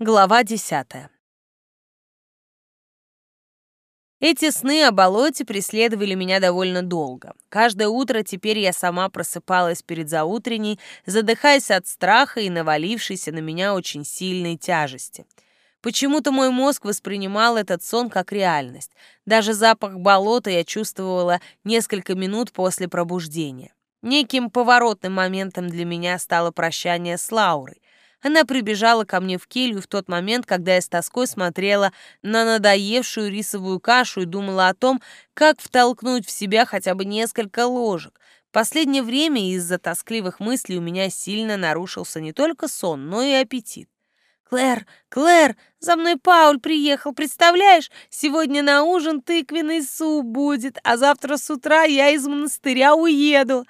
Глава десятая. Эти сны о болоте преследовали меня довольно долго. Каждое утро теперь я сама просыпалась перед заутренней, задыхаясь от страха и навалившейся на меня очень сильной тяжести. Почему-то мой мозг воспринимал этот сон как реальность. Даже запах болота я чувствовала несколько минут после пробуждения. Неким поворотным моментом для меня стало прощание с Лаурой. Она прибежала ко мне в келью в тот момент, когда я с тоской смотрела на надоевшую рисовую кашу и думала о том, как втолкнуть в себя хотя бы несколько ложек. Последнее время из-за тоскливых мыслей у меня сильно нарушился не только сон, но и аппетит. «Клэр, Клэр, за мной Пауль приехал, представляешь? Сегодня на ужин тыквенный суп будет, а завтра с утра я из монастыря уеду».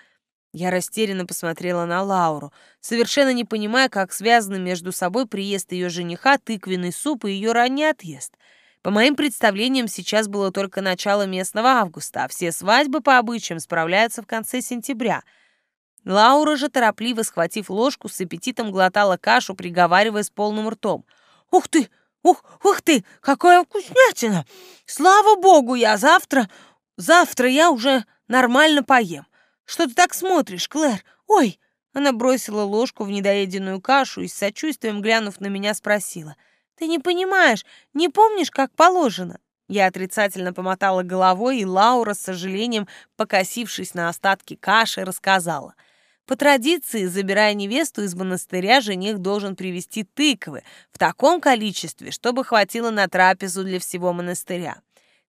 Я растерянно посмотрела на Лауру, совершенно не понимая, как связаны между собой приезд ее жениха, тыквенный суп и ее ранний отъезд. По моим представлениям, сейчас было только начало местного августа, а все свадьбы по обычаям справляются в конце сентября. Лаура же, торопливо схватив ложку, с аппетитом глотала кашу, приговаривая с полным ртом. «Ух ты! Ух, ух ты! Какая вкуснятина! Слава богу, я завтра... Завтра я уже нормально поем. Что ты так смотришь, Клэр? Ой!» Она бросила ложку в недоеденную кашу и с сочувствием, глянув на меня, спросила. «Ты не понимаешь, не помнишь, как положено?» Я отрицательно помотала головой, и Лаура, с сожалением, покосившись на остатки каши, рассказала. По традиции, забирая невесту из монастыря, жених должен привезти тыквы в таком количестве, чтобы хватило на трапезу для всего монастыря.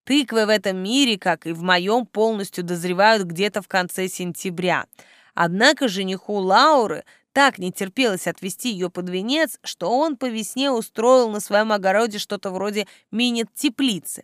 Тыквы в этом мире, как и в моем, полностью дозревают где-то в конце сентября. Однако жениху Лауры так не терпелось отвезти ее под венец, что он по весне устроил на своем огороде что-то вроде мини-теплицы.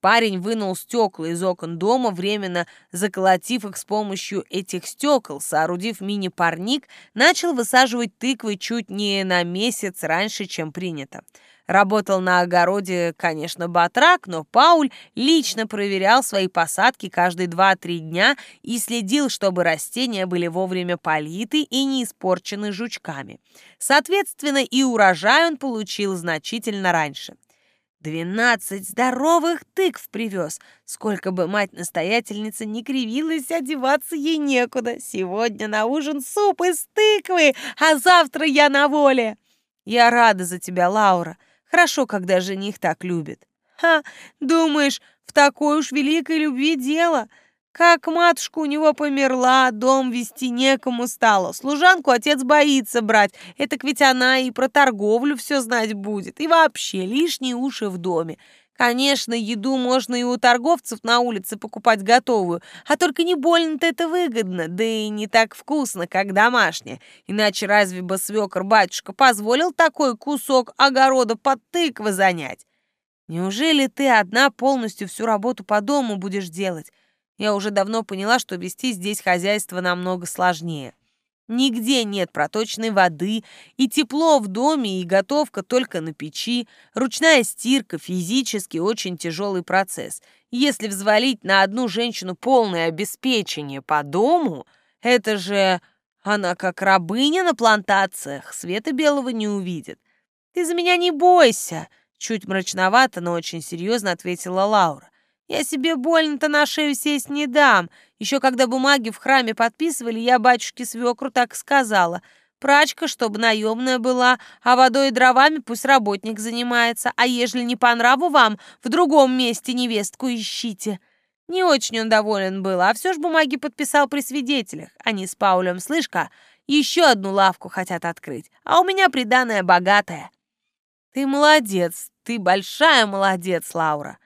Парень вынул стекла из окон дома, временно заколотив их с помощью этих стекол, соорудив мини-парник, начал высаживать тыквы чуть не на месяц раньше, чем принято. Работал на огороде, конечно, батрак, но Пауль лично проверял свои посадки каждые 2-3 дня и следил, чтобы растения были вовремя политы и не испорчены жучками. Соответственно, и урожай он получил значительно раньше. Двенадцать здоровых тыкв привез. Сколько бы мать-настоятельница не кривилась, одеваться ей некуда. Сегодня на ужин суп из тыквы, а завтра я на воле. Я рада за тебя, Лаура. Хорошо, когда жених так любит. Ха, думаешь, в такой уж великой любви дело? Как матушка у него померла, дом вести некому стало. Служанку отец боится брать. Это ведь она и про торговлю все знать будет. И вообще лишние уши в доме. Конечно, еду можно и у торговцев на улице покупать готовую, а только не больно-то это выгодно, да и не так вкусно, как домашняя. Иначе разве бы свекор-батюшка позволил такой кусок огорода под тыквы занять? Неужели ты одна полностью всю работу по дому будешь делать? Я уже давно поняла, что вести здесь хозяйство намного сложнее. Нигде нет проточной воды, и тепло в доме, и готовка только на печи. Ручная стирка – физически очень тяжелый процесс. Если взвалить на одну женщину полное обеспечение по дому, это же она как рабыня на плантациях, света белого не увидит. «Ты за меня не бойся!» Чуть мрачновато, но очень серьезно ответила Лаура. Я себе больно-то на шею сесть не дам. Еще когда бумаги в храме подписывали, я батюшке свекру так сказала. Прачка, чтобы наемная была, а водой и дровами пусть работник занимается, а ежели не по нраву вам, в другом месте невестку ищите». Не очень он доволен был, а все ж бумаги подписал при свидетелях. Они с Паулем, слышка, еще одну лавку хотят открыть, а у меня приданная богатая. Ты молодец, ты большая молодец, Лаура.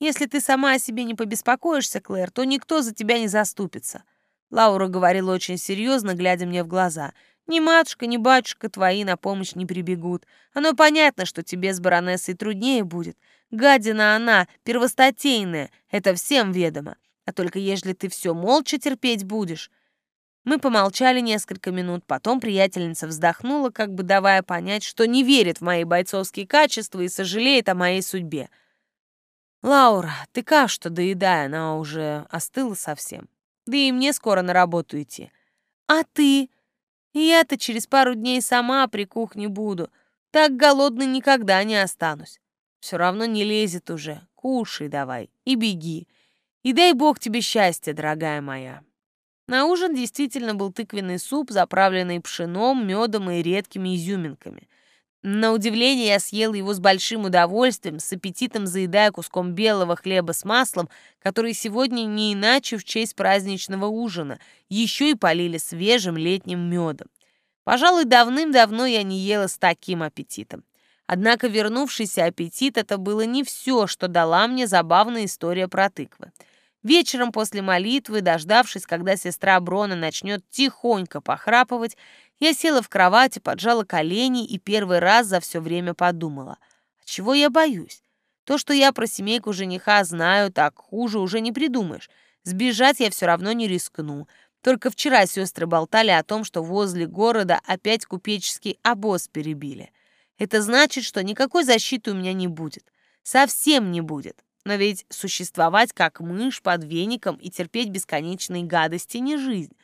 Если ты сама о себе не побеспокоишься, Клэр, то никто за тебя не заступится. Лаура говорила очень серьезно, глядя мне в глаза. Ни матушка, ни батюшка твои на помощь не прибегут. Оно понятно, что тебе с баронессой труднее будет. Гадина она, первостатейная, это всем ведомо. А только ежели ты все молча терпеть будешь. Мы помолчали несколько минут, потом приятельница вздохнула, как бы давая понять, что не верит в мои бойцовские качества и сожалеет о моей судьбе. «Лаура, ты кашу-то доедай, она уже остыла совсем. Да и мне скоро на работу идти. А ты? Я-то через пару дней сама при кухне буду. Так голодный никогда не останусь. Все равно не лезет уже. Кушай давай и беги. И дай бог тебе счастья, дорогая моя. На ужин действительно был тыквенный суп, заправленный пшеном, медом и редкими изюминками. На удивление я съел его с большим удовольствием, с аппетитом заедая куском белого хлеба с маслом, который сегодня не иначе в честь праздничного ужина, еще и полили свежим летним медом. Пожалуй, давным-давно я не ела с таким аппетитом. Однако вернувшийся аппетит — это было не все, что дала мне забавная история про тыквы. Вечером после молитвы, дождавшись, когда сестра Брона начнет тихонько похрапывать, я села в кровати, поджала колени и первый раз за все время подумала, а чего я боюсь? То, что я про семейку жениха знаю, так хуже уже не придумаешь. Сбежать я все равно не рискну. Только вчера сестры болтали о том, что возле города опять купеческий обоз перебили. Это значит, что никакой защиты у меня не будет. Совсем не будет. Но ведь существовать как мышь под веником и терпеть бесконечные гадости не жизнь.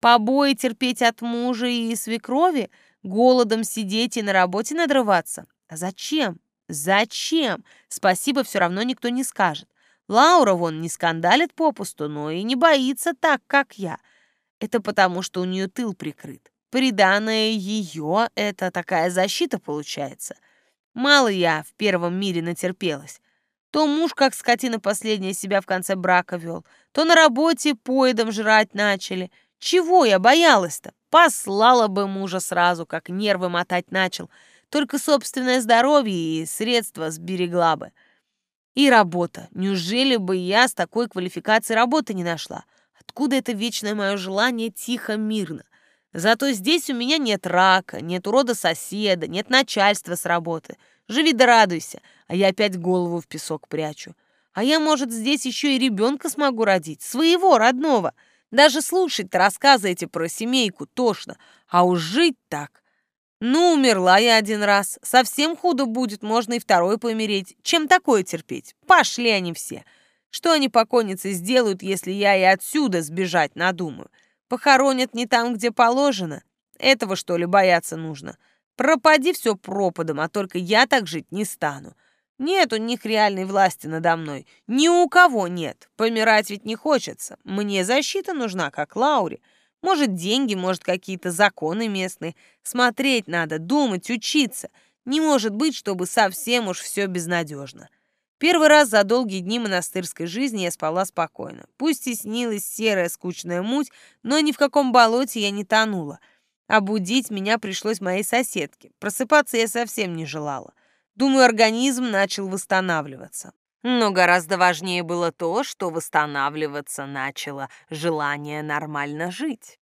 Побои терпеть от мужа и свекрови, голодом сидеть и на работе надрываться. А зачем? Зачем? Спасибо все равно никто не скажет. Лаура вон не скандалит попусту, но и не боится так, как я. Это потому, что у нее тыл прикрыт. Приданное ее — это такая защита получается. Мало я в первом мире натерпелась. То муж, как скотина последняя, себя в конце брака вел, то на работе поедом жрать начали. Чего я боялась-то? Послала бы мужа сразу, как нервы мотать начал. Только собственное здоровье и средства сберегла бы. И работа. Неужели бы я с такой квалификацией работы не нашла? Откуда это вечное мое желание тихо, мирно? Зато здесь у меня нет рака, нет урода соседа, нет начальства с работы. Живи да радуйся, а я опять голову в песок прячу. А я, может, здесь еще и ребенка смогу родить, своего, родного. Даже слушать-то рассказы эти про семейку тошно, а уж жить так. Ну, умерла я один раз, совсем худо будет, можно и второй помереть. Чем такое терпеть? Пошли они все. Что они покойницы сделают, если я и отсюда сбежать надумаю? Похоронят не там, где положено? Этого, что ли, бояться нужно? Пропади все пропадом, а только я так жить не стану. Нет у них реальной власти надо мной. Ни у кого нет. Помирать ведь не хочется. Мне защита нужна, как Лауре. Может, деньги, может, какие-то законы местные. Смотреть надо, думать, учиться. Не может быть, чтобы совсем уж все безнадежно. Первый раз за долгие дни монастырской жизни я спала спокойно. Пусть и снилась серая скучная муть, но ни в каком болоте я не тонула — а меня пришлось моей соседке. Просыпаться я совсем не желала. Думаю, организм начал восстанавливаться. Но гораздо важнее было то, что восстанавливаться начало желание нормально жить.